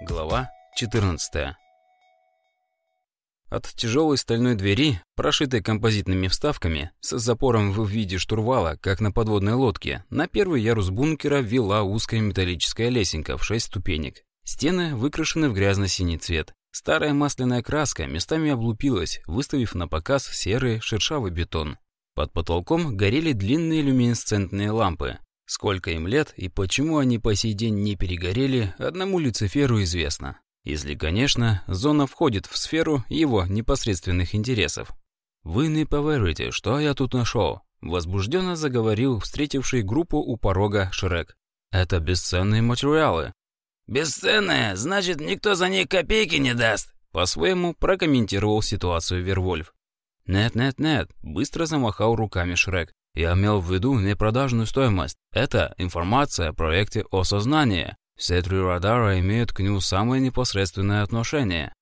Глава 14 От тяжелой стальной двери, прошитой композитными вставками, с запором в виде штурвала, как на подводной лодке, на первый ярус бункера вела узкая металлическая лесенка в шесть ступенек. Стены выкрашены в грязно-синий цвет. Старая масляная краска местами облупилась, выставив на показ серый шершавый бетон. Под потолком горели длинные люминесцентные лампы, Сколько им лет и почему они по сей день не перегорели, одному Люциферу известно. Если, конечно, зона входит в сферу его непосредственных интересов. «Вы не поверите, что я тут нашел», – возбужденно заговорил встретивший группу у порога Шрек. «Это бесценные материалы». «Бесценные? Значит, никто за них копейки не даст?» По-своему прокомментировал ситуацию Вервольф. «Нет-нет-нет», – быстро замахал руками Шрек. Я имел в виду не продажную стоимость. Это информация о проекте осознания. Все три радара имеют к нему самое непосредственное отношение.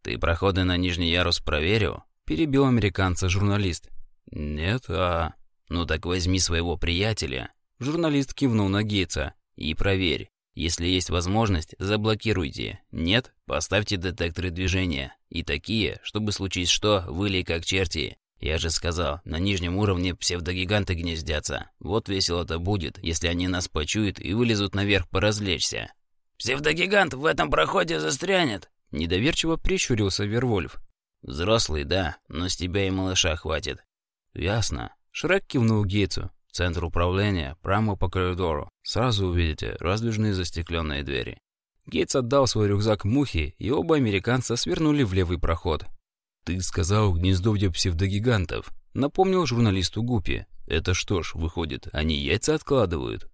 «Ты проходы на нижний ярус проверил?» – перебил американца журналист. «Нет, а...» «Ну так возьми своего приятеля». Журналист кивнул на Гейтса. «И проверь. Если есть возможность, заблокируйте. Нет, поставьте детекторы движения. И такие, чтобы случись что, выли как черти. Я же сказал, на нижнем уровне псевдогиганты гнездятся. Вот весело-то будет, если они нас почуют и вылезут наверх поразвлечься. Псевдогигант в этом проходе застрянет. Недоверчиво прищурился Вервольф. Взрослый, да, но с тебя и малыша хватит. Ясно. Шрек кивнул Гейтсу. Центр управления, прямо по коридору. Сразу увидите раздвижные застекленные двери. Гейтс отдал свой рюкзак Мухе, и оба американца свернули в левый проход. «Ты сказал гнездовье псевдогигантов», — напомнил журналисту Гупи. «Это что ж, выходит, они яйца откладывают?»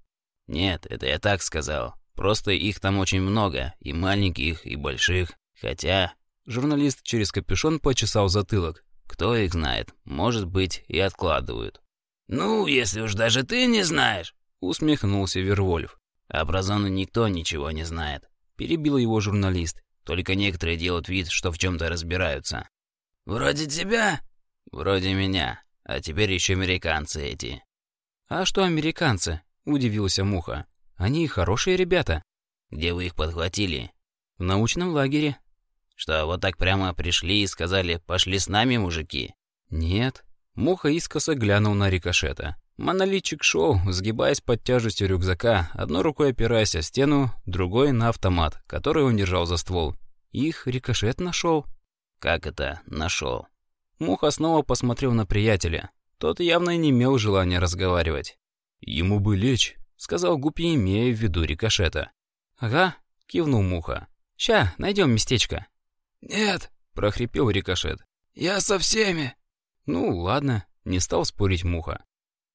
«Нет, это я так сказал. Просто их там очень много, и маленьких, и больших. Хотя...» Журналист через капюшон почесал затылок. «Кто их знает? Может быть, и откладывают». «Ну, если уж даже ты не знаешь», — усмехнулся Вервольф. «А про зону никто ничего не знает», — перебил его журналист. «Только некоторые делают вид, что в чем-то разбираются. «Вроде тебя?» «Вроде меня. А теперь еще американцы эти». «А что американцы?» – удивился Муха. «Они хорошие ребята». «Где вы их подхватили?» «В научном лагере». «Что, вот так прямо пришли и сказали, пошли с нами, мужики?» «Нет». Муха искоса глянул на рикошета. Монолитчик шел, сгибаясь под тяжестью рюкзака, одной рукой опираясь о стену, другой на автомат, который он держал за ствол. Их рикошет нашел. «Как это нашел?» Муха снова посмотрел на приятеля. Тот явно не имел желания разговаривать. «Ему бы лечь», — сказал Гупи, имея в виду рикошета. «Ага», — кивнул Муха. «Ща, найдем местечко». «Нет», — прохрипел рикошет. «Я со всеми». «Ну, ладно», — не стал спорить Муха.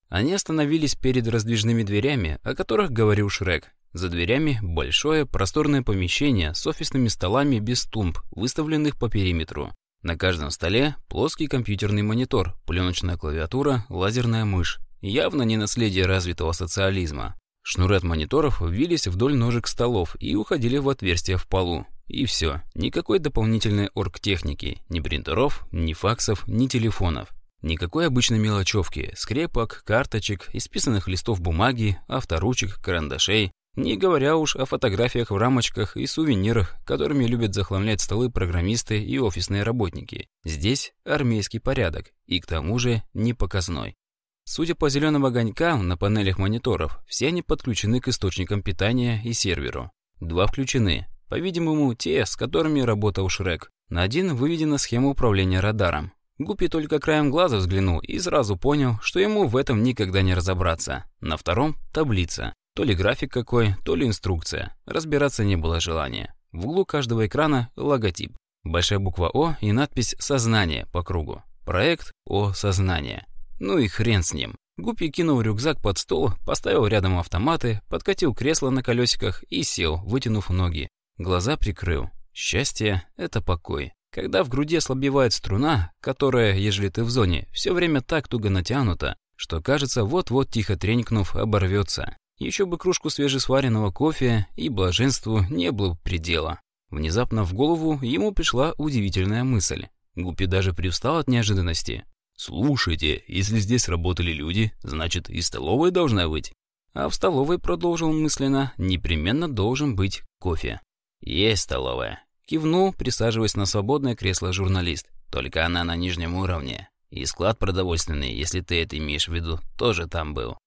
Они остановились перед раздвижными дверями, о которых говорил Шрек. За дверями большое просторное помещение с офисными столами без тумб, выставленных по периметру. На каждом столе плоский компьютерный монитор, пленочная клавиатура, лазерная мышь. Явно не наследие развитого социализма. Шнуры от мониторов вились вдоль ножек столов и уходили в отверстия в полу. И все. Никакой дополнительной оргтехники. Ни принтеров, ни факсов, ни телефонов. Никакой обычной мелочевки, скрепок, карточек, исписанных листов бумаги, авторучек, карандашей, не говоря уж о фотографиях в рамочках и сувенирах, которыми любят захламлять столы программисты и офисные работники. Здесь армейский порядок, и к тому же не показной. Судя по зеленым огонькам на панелях мониторов, все они подключены к источникам питания и серверу. Два включены, по-видимому, те, с которыми работал Шрек. На один выведена схема управления радаром. Гуппи только краем глаза взглянул и сразу понял, что ему в этом никогда не разобраться. На втором – таблица. То ли график какой, то ли инструкция. Разбираться не было желания. В углу каждого экрана логотип. Большая буква О и надпись «Сознание» по кругу. Проект О Сознание. Ну и хрен с ним. Гуппи кинул рюкзак под стол, поставил рядом автоматы, подкатил кресло на колесиках и сел, вытянув ноги. Глаза прикрыл. Счастье – это покой. Когда в груди ослабевает струна, которая, ежели ты в зоне, все время так туго натянута, что кажется, вот-вот тихо тренькнув, оборвется. Еще бы кружку свежесваренного кофе, и блаженству не было предела. Внезапно в голову ему пришла удивительная мысль. Гуппи даже привстал от неожиданности. «Слушайте, если здесь работали люди, значит и столовая должна быть». А в столовой, продолжил мысленно, непременно должен быть кофе. Есть столовая. Кивнул, присаживаясь на свободное кресло журналист. Только она на нижнем уровне. И склад продовольственный, если ты это имеешь в виду, тоже там был.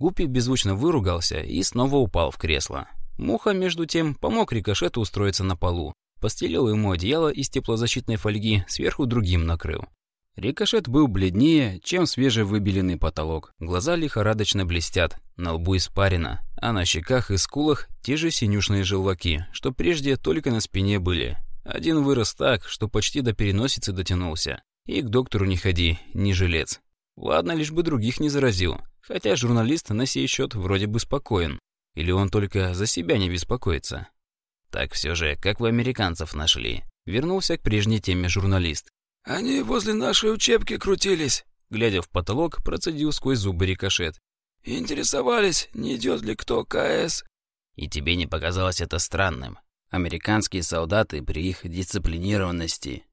Гуппи беззвучно выругался и снова упал в кресло. Муха, между тем, помог рикошету устроиться на полу. Постелил ему одеяло из теплозащитной фольги, сверху другим накрыл. Рикошет был бледнее, чем свежевыбеленный потолок. Глаза лихорадочно блестят, на лбу испарено, а на щеках и скулах те же синюшные желваки, что прежде только на спине были. Один вырос так, что почти до переносицы дотянулся. И к доктору не ходи, не жилец. Ладно, лишь бы других не заразил. Хотя журналист на сей счет вроде бы спокоен. Или он только за себя не беспокоится. Так все же, как вы американцев нашли? Вернулся к прежней теме журналист. Они возле нашей учебки крутились. Глядя в потолок, процедил сквозь зубы рикошет. Интересовались, не идет ли кто КС. И тебе не показалось это странным? Американские солдаты при их дисциплинированности.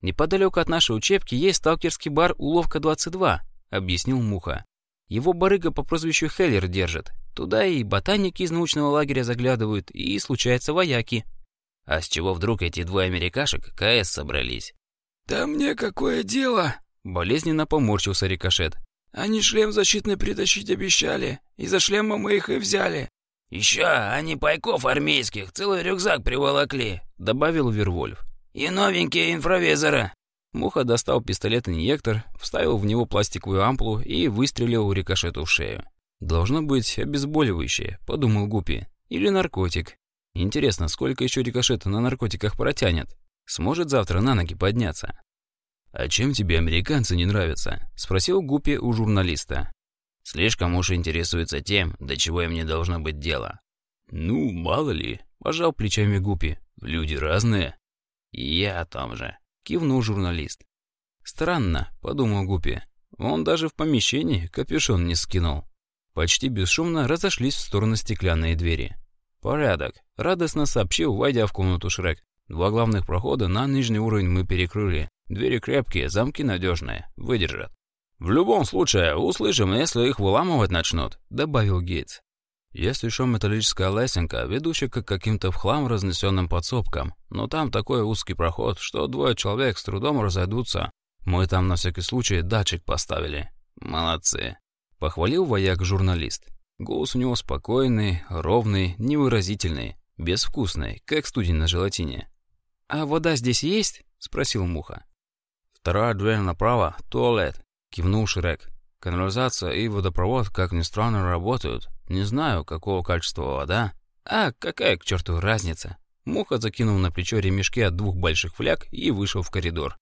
Неподалеку от нашей учебки есть сталкерский бар «Уловка-22», объяснил Муха. Его барыга по прозвищу Хеллер держит. Туда и ботаники из научного лагеря заглядывают, и, случается, вояки. А с чего вдруг эти двое америкашек КС собрались? «Да мне какое дело?» Болезненно поморщился рикошет. «Они шлем защитный притащить обещали, и за шлема мы их и взяли». «Еще они пайков армейских целый рюкзак приволокли», — добавил Вервольф. «И новенькие инфравизоры». Муха достал пистолет-инъектор, вставил в него пластиковую ампулу и выстрелил рикошету в шею. «Должно быть обезболивающее», — подумал Гупи. «Или наркотик. Интересно, сколько еще рикошета на наркотиках протянет? Сможет завтра на ноги подняться?» «А чем тебе американцы не нравятся?» — спросил Гупи у журналиста. «Слишком уж интересуется тем, до чего им не должно быть дела». «Ну, мало ли», — пожал плечами Гупи. «Люди разные». «И я о том же», — кивнул журналист. «Странно», — подумал Гупи. Он даже в помещении капюшон не скинул. Почти бесшумно разошлись в сторону стеклянные двери. «Порядок», — радостно сообщил, войдя в комнату Шрек. Два главных прохода на нижний уровень мы перекрыли. Двери крепкие, замки надежные, выдержат. В любом случае, услышим, если их выламывать начнут, добавил Гейтс. Есть еще металлическая лесенка, ведущая к каким-то в хлам разнесенным подсобкам, но там такой узкий проход, что двое человек с трудом разойдутся. Мы там на всякий случай датчик поставили. Молодцы. Похвалил вояк журналист. Голос у него спокойный, ровный, невыразительный, безвкусный, как студень на желатине. «А вода здесь есть?» — спросил Муха. «Вторая дверь направо — туалет», — кивнул Шрек. «Канализация и водопровод, как ни странно, работают. Не знаю, какого качества вода». «А какая к черту разница?» Муха закинул на плечо ремешки от двух больших фляг и вышел в коридор.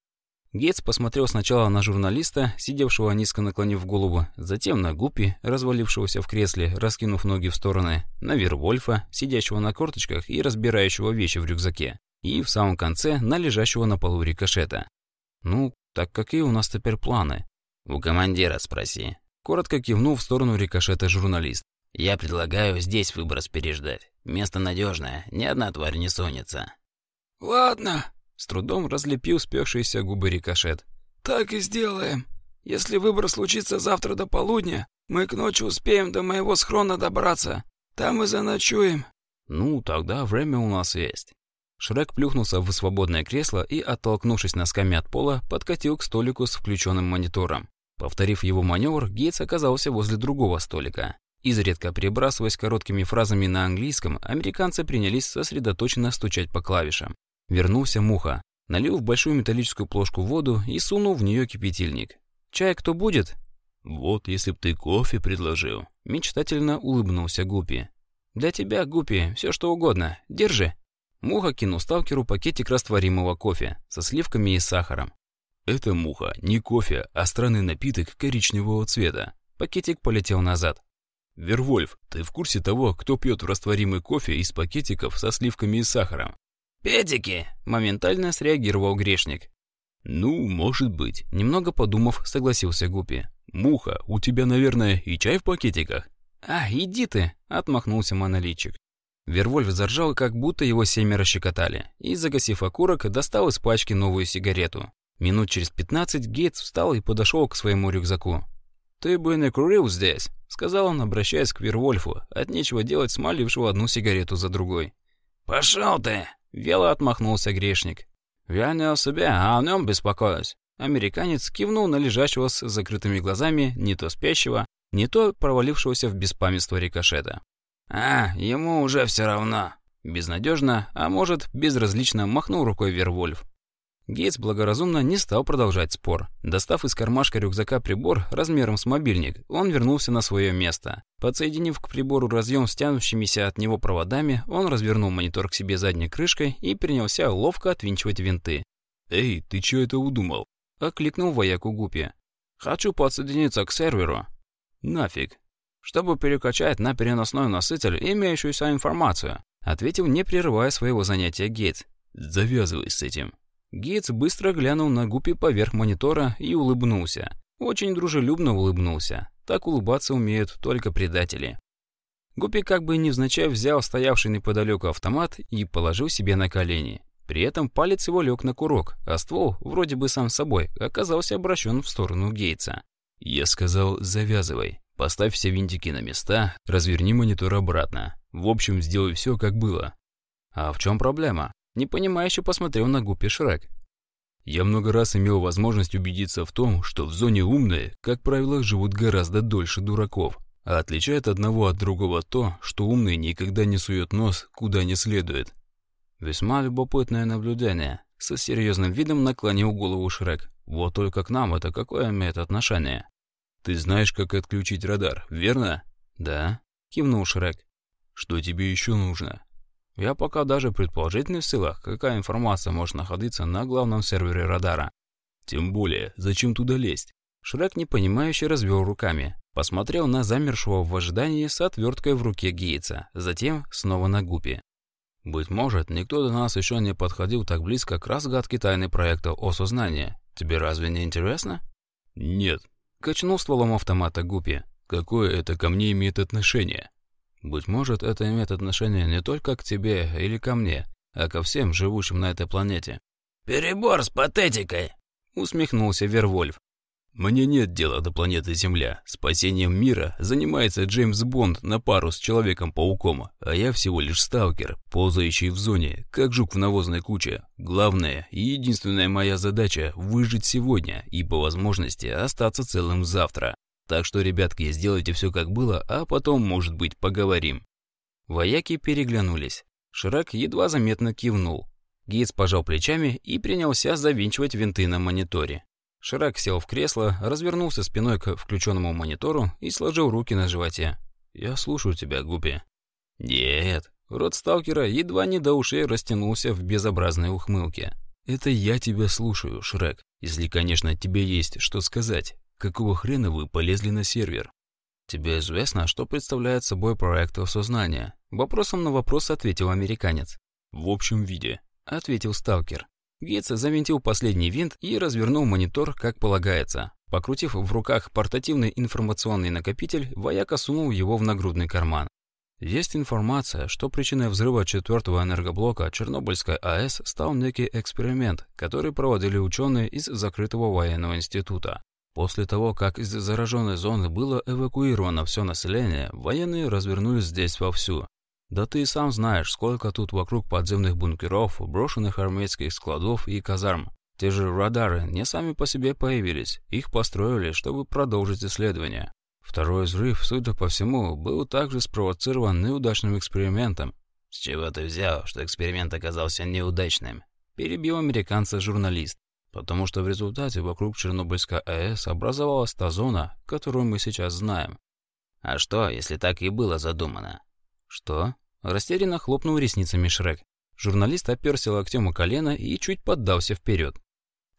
Гетц посмотрел сначала на журналиста, сидевшего низко наклонив голову, затем на Гуппи, развалившегося в кресле, раскинув ноги в стороны, на Вервольфа, сидящего на корточках и разбирающего вещи в рюкзаке, и в самом конце на лежащего на полу рикошета. «Ну, так какие у нас теперь планы?» «У командира спроси», — коротко кивнул в сторону рикошета журналист. «Я предлагаю здесь выброс переждать. Место надежное, ни одна тварь не сунется». «Ладно», с трудом разлепил спекшиеся губы рикошет. «Так и сделаем. Если выбор случится завтра до полудня, мы к ночи успеем до моего схрона добраться. Там и заночуем». «Ну, тогда время у нас есть». Шрек плюхнулся в свободное кресло и, оттолкнувшись носками от пола, подкатил к столику с включенным монитором. Повторив его маневр, Гейтс оказался возле другого столика. Изредка перебрасываясь короткими фразами на английском, американцы принялись сосредоточенно стучать по клавишам. Вернулся Муха, налил в большую металлическую плошку воду и сунул в нее кипятильник. «Чай кто будет?» «Вот, если б ты кофе предложил», — мечтательно улыбнулся Гупи. «Для тебя, Гупи, все что угодно. Держи». Муха кинул сталкеру пакетик растворимого кофе со сливками и сахаром. «Это муха, не кофе, а странный напиток коричневого цвета». Пакетик полетел назад. «Вервольф, ты в курсе того, кто пьет растворимый кофе из пакетиков со сливками и сахаром?» «Педики!» — моментально среагировал грешник. «Ну, может быть», — немного подумав, согласился Гупи. «Муха, у тебя, наверное, и чай в пакетиках?» «А, иди ты!» — отмахнулся монолитчик. Вервольф заржал, как будто его семеро щекотали, и, загасив окурок, достал из пачки новую сигарету. Минут через пятнадцать Гейтс встал и подошел к своему рюкзаку. «Ты бы не курил здесь», — сказал он, обращаясь к Вервольфу, от нечего делать смалившего одну сигарету за другой. «Пошел ты!» Вело отмахнулся грешник. «Я не о себе, а о нем беспокоюсь». Американец кивнул на лежащего с закрытыми глазами, не то спящего, не то провалившегося в беспамятство рикошета. «А, ему уже все равно». Безнадежно, а может, безразлично махнул рукой Вервольф. Гейтс благоразумно не стал продолжать спор. Достав из кармашка рюкзака прибор размером с мобильник, он вернулся на свое место. Подсоединив к прибору разъем с тянущимися от него проводами, он развернул монитор к себе задней крышкой и принялся ловко отвинчивать винты. «Эй, ты чё это удумал?» – окликнул вояку Гупи. «Хочу подсоединиться к серверу». «Нафиг». «Чтобы перекачать на переносной носитель имеющуюся информацию», – ответил, не прерывая своего занятия Гейтс. «Завязывай с этим». Гейтс быстро глянул на Гуппи поверх монитора и улыбнулся. Очень дружелюбно улыбнулся. Так улыбаться умеют только предатели. Гуппи как бы невзначай взял стоявший неподалеку автомат и положил себе на колени. При этом палец его лег на курок, а ствол, вроде бы сам собой, оказался обращен в сторону Гейтса. «Я сказал, завязывай. Поставь все винтики на места, разверни монитор обратно. В общем, сделай все, как было». «А в чем проблема?» Непонимающе посмотрел на Гуппи Шрек. Я много раз имел возможность убедиться в том, что в зоне умные, как правило, живут гораздо дольше дураков. А отличает одного от другого то, что умный никогда не сует нос куда не следует. Весьма любопытное наблюдение. Со серьезным видом наклонил голову Шрек. Вот только к нам это какое имеет отношение? Ты знаешь, как отключить радар, верно? Да, кивнул Шрек. Что тебе еще нужно? Я пока даже предположить не в силах, какая информация может находиться на главном сервере радара. Тем более, зачем туда лезть? Шрек непонимающе развел руками, посмотрел на замершего в ожидании с отверткой в руке Гейтса, затем снова на Гупи. «Быть может, никто до нас еще не подходил так близко к разгадке тайны проекта осознания. Тебе разве не интересно?» «Нет», — качнул стволом автомата Гупи. «Какое это ко мне имеет отношение?» Быть может, это имеет отношение не только к тебе или ко мне, а ко всем живущим на этой планете. «Перебор с патетикой!» — усмехнулся Вервольф. «Мне нет дела до планеты Земля. Спасением мира занимается Джеймс Бонд на пару с Человеком-пауком, а я всего лишь сталкер, ползающий в зоне, как жук в навозной куче. Главная и единственная моя задача — выжить сегодня и, по возможности, остаться целым завтра. Так что, ребятки, сделайте все как было, а потом, может быть, поговорим». Вояки переглянулись. Ширак едва заметно кивнул. Гейц пожал плечами и принялся завинчивать винты на мониторе. Ширак сел в кресло, развернулся спиной к включенному монитору и сложил руки на животе. «Я слушаю тебя, Гупи». «Нет». Рот сталкера едва не до ушей растянулся в безобразной ухмылке. «Это я тебя слушаю, Шрек, если, конечно, тебе есть что сказать. Какого хрена вы полезли на сервер? Тебе известно, что представляет собой проект осознания? Вопросом на вопрос ответил американец. В общем виде, ответил сталкер. Гейтс завинтил последний винт и развернул монитор, как полагается. Покрутив в руках портативный информационный накопитель, вояка сунул его в нагрудный карман. Есть информация, что причиной взрыва четвертого энергоблока Чернобыльской АЭС стал некий эксперимент, который проводили ученые из закрытого военного института. После того, как из зараженной зоны было эвакуировано все население, военные развернулись здесь вовсю. Да ты и сам знаешь, сколько тут вокруг подземных бункеров, брошенных армейских складов и казарм. Те же радары не сами по себе появились, их построили, чтобы продолжить исследования. Второй взрыв, судя по всему, был также спровоцирован неудачным экспериментом. «С чего ты взял, что эксперимент оказался неудачным?» Перебил американца журналист потому что в результате вокруг Чернобыльской АЭС образовалась та зона, которую мы сейчас знаем. А что, если так и было задумано? Что? Растерянно хлопнул ресницами Шрек. Журналист оперся локтем у колена и чуть поддался вперед.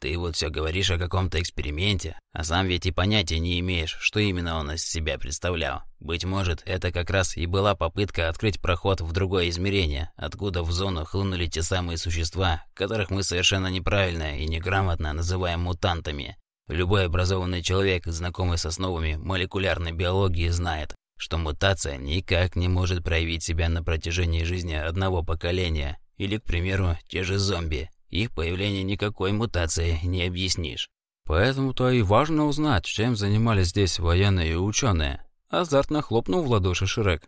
Ты вот все говоришь о каком-то эксперименте, а сам ведь и понятия не имеешь, что именно он из себя представлял. Быть может, это как раз и была попытка открыть проход в другое измерение, откуда в зону хлынули те самые существа, которых мы совершенно неправильно и неграмотно называем мутантами. Любой образованный человек, знакомый с основами молекулярной биологии, знает, что мутация никак не может проявить себя на протяжении жизни одного поколения, или, к примеру, те же зомби. Их появление никакой мутации не объяснишь. Поэтому-то и важно узнать, чем занимались здесь военные и ученые. Азартно хлопнул в ладоши Шрек.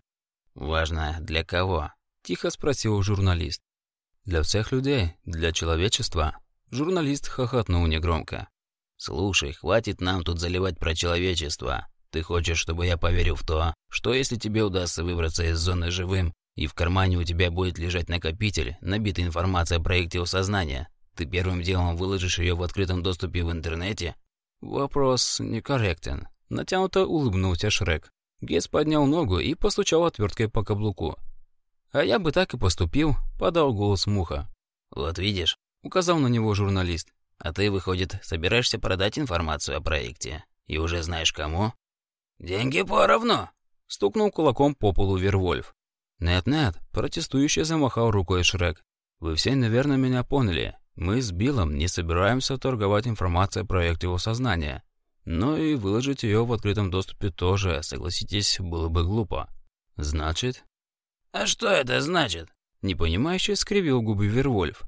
«Важно для кого?» – тихо спросил журналист. Для всех людей, для человечества. Журналист хохотнул негромко. «Слушай, хватит нам тут заливать про человечество. Ты хочешь, чтобы я поверил в то, что если тебе удастся выбраться из зоны живым, и в кармане у тебя будет лежать накопитель, набитый информацией о проекте осознания, ты первым делом выложишь ее в открытом доступе в интернете?» Вопрос некорректен. Натянуто улыбнулся Шрек. Гейс поднял ногу и постучал отверткой по каблуку. «А я бы так и поступил», — подал голос Муха. «Вот видишь», — указал на него журналист. «А ты, выходит, собираешься продать информацию о проекте. И уже знаешь кому?» «Деньги поровну», — стукнул кулаком по полу Вервольф. «Нет-нет», — протестующий замахал рукой Шрек. «Вы все, наверное, меня поняли. Мы с Биллом не собираемся торговать информацией о проекте его сознания. Но и выложить ее в открытом доступе тоже, согласитесь, было бы глупо. Значит... А что это значит? Непонимающе скривил губы Вервольф.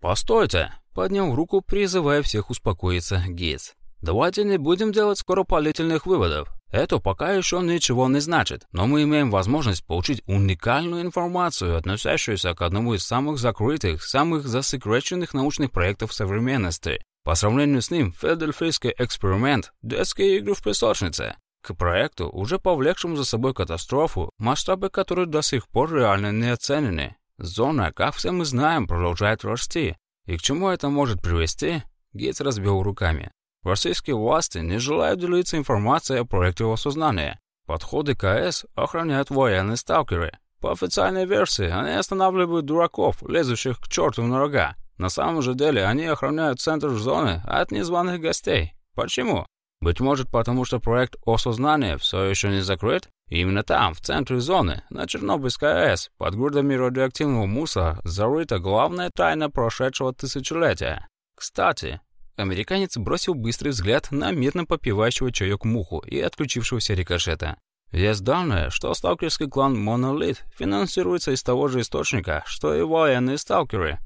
«Постойте!» — поднял руку, призывая всех успокоиться Гейтс. «Давайте не будем делать скоропалительных выводов. Это пока еще ничего не значит, но мы имеем возможность получить уникальную информацию, относящуюся к одному из самых закрытых, самых засекреченных научных проектов современности. По сравнению с ним, Филадельфийский эксперимент – детские игры в песочнице. К проекту, уже повлекшему за собой катастрофу, масштабы которой до сих пор реально не оценены. Зона, как все мы знаем, продолжает расти. И к чему это может привести? Гейтс разбил руками. Российские власти не желают делиться информацией о проекте осознания. Подходы КС охраняют военные сталкеры. По официальной версии, они останавливают дураков, лезущих к черту на рога. На самом же деле, они охраняют центр зоны от незваных гостей. Почему? Быть может, потому что проект осознания все еще не закрыт? И именно там, в центре зоны, на Чернобыльской АЭС, под грудами радиоактивного мусора, зарыта главная тайна прошедшего тысячелетия. Кстати, Американец бросил быстрый взгляд на мирно попивающего чаек муху и отключившегося рикошета. Есть данные, что сталкерский клан Монолит финансируется из того же источника, что и военные сталкеры.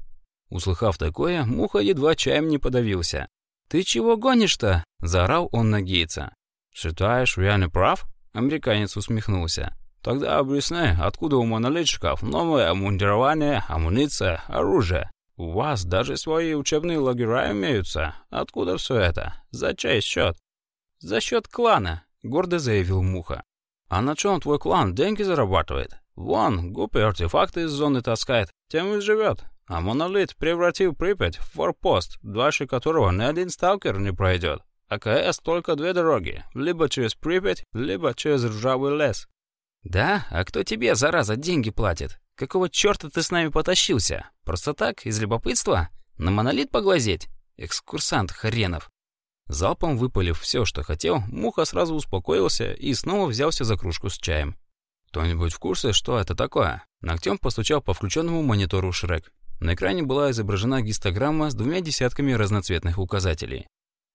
Услыхав такое, муха едва чаем не подавился. «Ты чего гонишь-то?» – заорал он на Гейтса. «Считаешь, я не прав?» – американец усмехнулся. «Тогда объясни, откуда у монолитчиков новое обмундирование, амуниция, оружие?» У вас даже свои учебные лагеря имеются. Откуда все это? За чей счет? За счет клана, гордо заявил Муха. А на чем твой клан деньги зарабатывает? Вон, гупи артефакты из зоны таскает, тем и живет. А монолит превратил Припять в форпост, дальше которого ни один сталкер не пройдет. А КС только две дороги, либо через Припять, либо через ржавый лес. Да? А кто тебе, зараза, деньги платит? Какого черта ты с нами потащился? Просто так, из любопытства? На монолит поглазеть? Экскурсант хренов. Залпом выпалив все, что хотел, Муха сразу успокоился и снова взялся за кружку с чаем. «Кто-нибудь в курсе, что это такое?» Ногтем постучал по включенному монитору Шрек. На экране была изображена гистограмма с двумя десятками разноцветных указателей.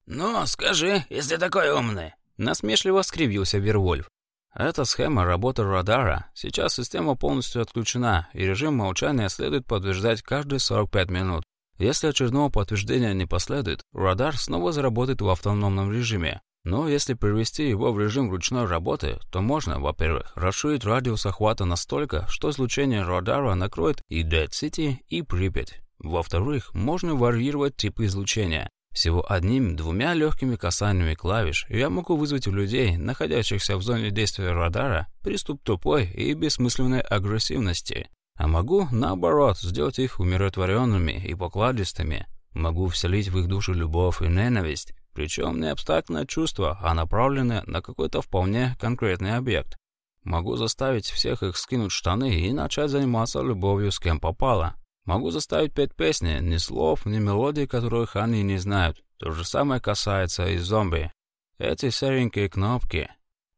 «Ну, скажи, если такой умный!» Насмешливо скривился Вервольф. Это схема работы радара. Сейчас система полностью отключена, и режим молчания следует подтверждать каждые 45 минут. Если очередного подтверждения не последует, радар снова заработает в автономном режиме. Но если перевести его в режим ручной работы, то можно, во-первых, расширить радиус охвата настолько, что излучение радара накроет и Dead City, и Припять. Во-вторых, можно варьировать типы излучения. Всего одним-двумя легкими касаниями клавиш я могу вызвать у людей, находящихся в зоне действия радара, приступ тупой и бессмысленной агрессивности. А могу, наоборот, сделать их умиротворенными и покладистыми. Могу вселить в их душу любовь и ненависть, причем не абстрактное чувство, а направленное на какой-то вполне конкретный объект. Могу заставить всех их скинуть штаны и начать заниматься любовью с кем попало. Могу заставить петь песни, ни слов, ни мелодий, которых они не знают. То же самое касается и зомби. Эти серенькие кнопки.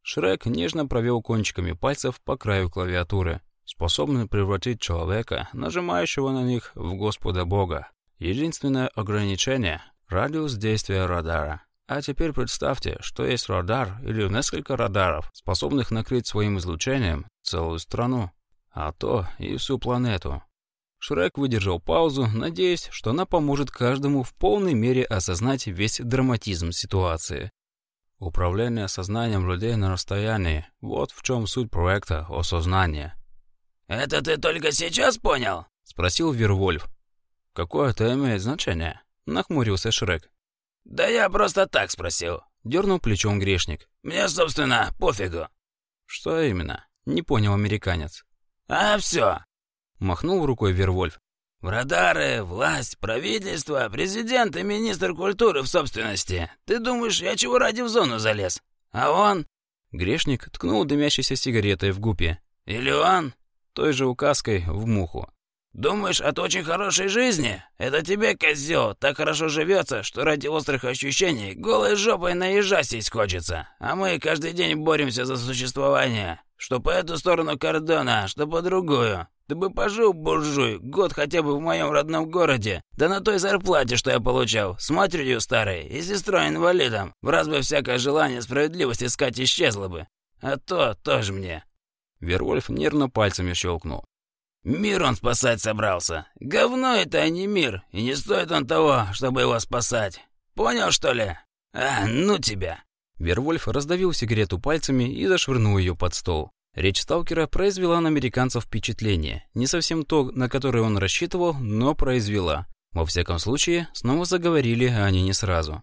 Шрек нежно провел кончиками пальцев по краю клавиатуры, способны превратить человека, нажимающего на них, в Господа Бога. Единственное ограничение — радиус действия радара. А теперь представьте, что есть радар или несколько радаров, способных накрыть своим излучением целую страну, а то и всю планету. Шрек выдержал паузу, надеясь, что она поможет каждому в полной мере осознать весь драматизм ситуации. Управление сознанием людей на расстоянии – вот в чем суть проекта осознания. «Это ты только сейчас понял?» – спросил Вервольф. Какое это имеет значение? Нахмурился Шрек. Да я просто так спросил. Дернул плечом грешник. Мне, собственно, пофигу. Что именно? Не понял американец. А все. Махнул рукой Вервольф. В радары, власть, правительство, президент и министр культуры в собственности. Ты думаешь, я чего ради в зону залез? А он? Грешник ткнул дымящейся сигаретой в гупе. Или он? Той же указкой в муху. Думаешь, от очень хорошей жизни? Это тебе, козел, так хорошо живется, что ради острых ощущений голой жопой наезжать здесь хочется. А мы каждый день боремся за существование. Что по эту сторону кордона, что по другую. Ты бы пожил, буржуй, год хотя бы в моем родном городе, да на той зарплате, что я получал, с матерью старой и сестрой-инвалидом. В раз бы всякое желание справедливости искать исчезло бы. А то тоже мне». Вервольф нервно пальцами щелкнул. «Мир он спасать собрался. Говно это, а не мир, и не стоит он того, чтобы его спасать. Понял, что ли? А, ну тебя!» Вервольф раздавил сигарету пальцами и зашвырнул ее под стол. Речь сталкера произвела на американцев впечатление. Не совсем то, на которое он рассчитывал, но произвела. Во всяком случае, снова заговорили они не сразу.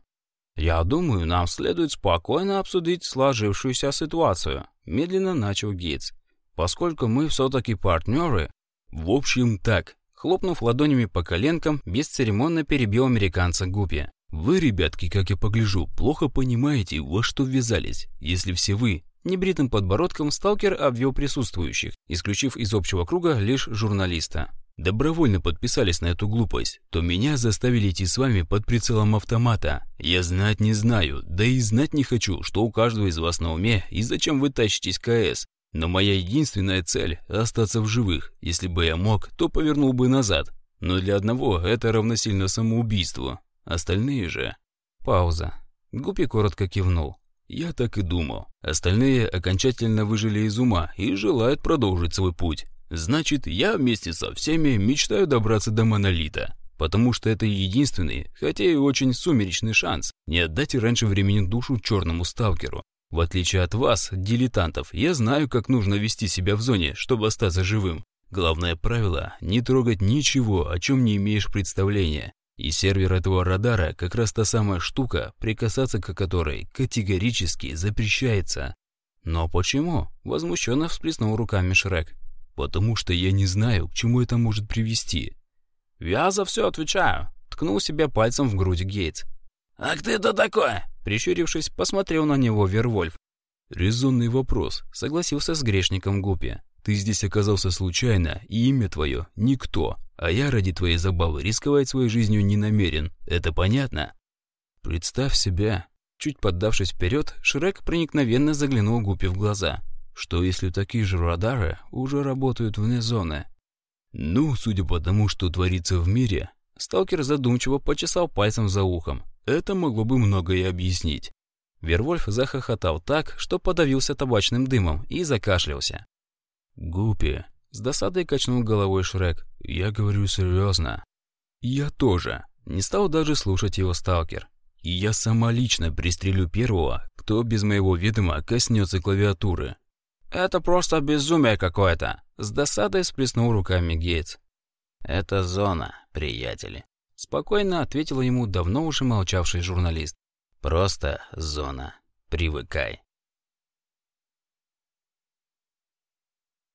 «Я думаю, нам следует спокойно обсудить сложившуюся ситуацию», медленно начал Гейтс. «Поскольку мы все-таки партнеры...» «В общем, так», хлопнув ладонями по коленкам, бесцеремонно перебил американца Гупи. «Вы, ребятки, как я погляжу, плохо понимаете, во что ввязались. Если все вы Небритым подбородком сталкер обвел присутствующих, исключив из общего круга лишь журналиста. «Добровольно подписались на эту глупость, то меня заставили идти с вами под прицелом автомата. Я знать не знаю, да и знать не хочу, что у каждого из вас на уме и зачем вы тащитесь КС. Но моя единственная цель – остаться в живых. Если бы я мог, то повернул бы назад. Но для одного это равносильно самоубийству. Остальные же...» Пауза. Гупи коротко кивнул. Я так и думал. Остальные окончательно выжили из ума и желают продолжить свой путь. Значит, я вместе со всеми мечтаю добраться до Монолита. Потому что это единственный, хотя и очень сумеречный шанс, не отдать раньше времени душу черному сталкеру. В отличие от вас, дилетантов, я знаю, как нужно вести себя в зоне, чтобы остаться живым. Главное правило – не трогать ничего, о чем не имеешь представления. И сервер этого радара как раз та самая штука, прикасаться к которой категорически запрещается. Но почему? Возмущенно всплеснул руками Шрек. Потому что я не знаю, к чему это может привести. Я за все отвечаю. Ткнул себя пальцем в грудь Гейтс. «А кто такой?» Прищурившись, посмотрел на него Вервольф. «Резонный вопрос», — согласился с грешником Гупи. «Ты здесь оказался случайно, и имя твое — никто. А я ради твоей забавы рисковать своей жизнью не намерен. Это понятно? Представь себя. Чуть поддавшись вперед, Шрек проникновенно заглянул Гупи в глаза. Что если такие же радары уже работают вне зоны? Ну, судя по тому, что творится в мире, сталкер задумчиво почесал пальцем за ухом. Это могло бы многое объяснить. Вервольф захохотал так, что подавился табачным дымом и закашлялся. «Гупи, с досадой качнул головой Шрек. «Я говорю серьезно». «Я тоже». Не стал даже слушать его сталкер. «И я сама лично пристрелю первого, кто без моего ведома коснется клавиатуры». «Это просто безумие какое-то!» С досадой сплеснул руками Гейтс. «Это зона, приятели», — спокойно ответил ему давно уже молчавший журналист. «Просто зона. Привыкай».